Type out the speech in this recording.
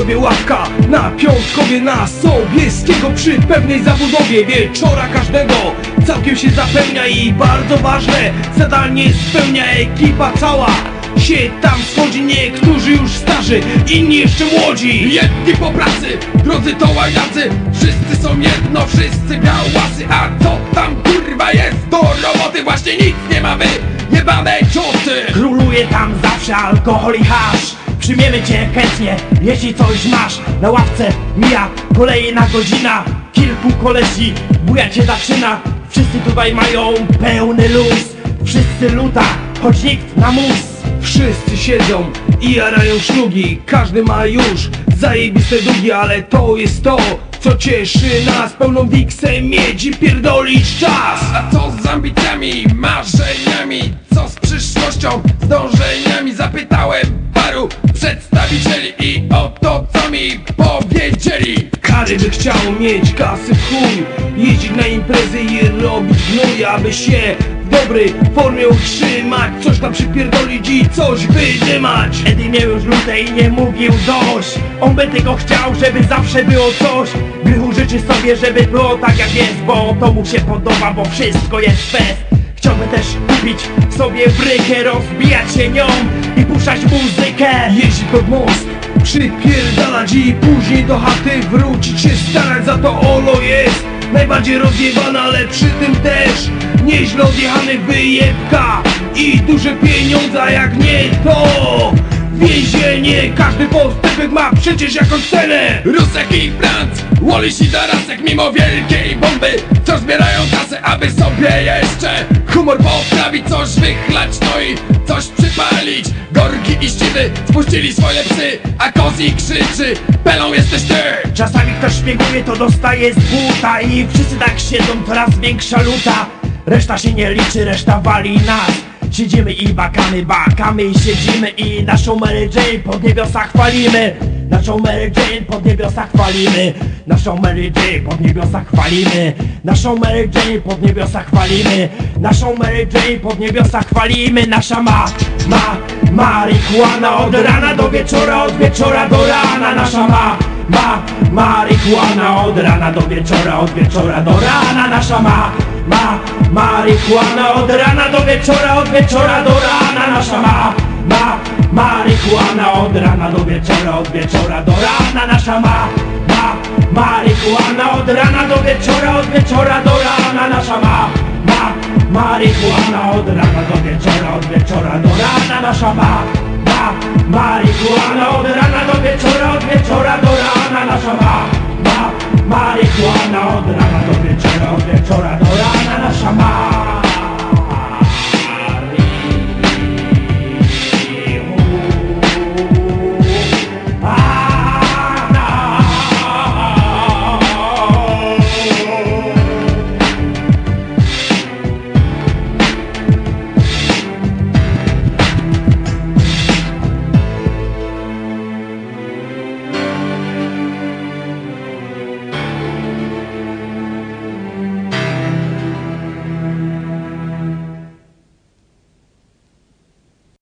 sobie ławka na piątkowie na Sobieskiego Przy pewnej zabudowie wieczora każdego Całkiem się zapełnia i bardzo ważne Zadanie spełnia ekipa cała. Się tam schodzi niektórzy już starzy, inni jeszcze młodzi. Jedni po pracy, drudzy to łajdacy Wszyscy są jedno, wszyscy białasy A co tam kurwa jest? Do roboty? Właśnie nic nie mamy, jebane cioty Króluje tam zawsze alkohol i hasz Przyjmiemy cię chętnie, jeśli coś masz. Na ławce mija kolejna godzina. Kilku kolesi, buja cię zaczyna. Wszyscy tutaj mają pełny luz. Wszyscy luta, choć nikt na mus. Wszyscy siedzą i jarają szlugi Każdy ma już zajebiste długi Ale to jest to, co cieszy nas. Pełną wiksę miedzi pierdolić czas. A co z ambicjami, marzeniami? Co z przyszłością, z dążeniami? Zapytałem paru przedstawicieli I oto co mi powiedzieli. Kary by chciał mieć kasy w chuj. Jeździć na imprezy i robić gnój Aby się w dobrej formie utrzymać. Coś tam przypierdolić i coś wydymać. Eddie miał już lutę i nie mówił dość. On by tylko chciał, żeby zawsze było coś. Grychu życzy sobie, żeby było tak jak jest Bo to mu się podoba, bo wszystko jest fest. Chciałby też kupić sobie brykę, rozbijać się nią i puszczać muzykę pod most, przypierdalać i później do chaty wrócić się starać Za to? Olo jest najbardziej rozjebana, ale przy tym też Nieźle odjechany wyjebka. I duże pieniądze, jak nie to Więzienie, każdy postępek ma przecież jakąś cenę. Rusek i Franc, Wallis i Darasek Mimo wielkiej bomby Wciąż zbierają kasę, aby sobie jeszcze Humor poprawić, coś wychlać No i coś przypalić. Gorki i ściwy spuścili swoje psy A Kozi krzyczy, pelą jesteś ty. Czasami ktoś szpieguje, to dostaje z buta I wszyscy tak siedzą, coraz większa luta. Reszta się nie liczy, reszta wali nas. Siedzimy i bakamy, bakamy i siedzimy I naszą Mary Jane pod niebiosa chwalimy. Naszą Mary Jane pod niebiosa chwalimy. Naszą Mary Jane pod niebiosa chwalimy Naszą Mary Jane pod niebiosa chwalimy. Naszą Mary Jane pod niebiosa chwalimy. Nasza ma, ma, marihuana Od rana do wieczora, od wieczora do rana. Nasza ma, ma, marihuana Od rana do wieczora, od wieczora do rana. Nasza ma, ma, marihuana Od rana do wieczora, od wieczora do rana. Nasza ma, ma, marihuana Od rana do wieczora, od wieczora do rana. Nasza ma, ma, marihuana Od rana do wieczora, marihuana Od rana do wieczora, od wieczora do rana Nasza ma, ma, marihuana Od rana do wieczora, od wieczora do rana Nasza ma, ma, marihuana Od rana do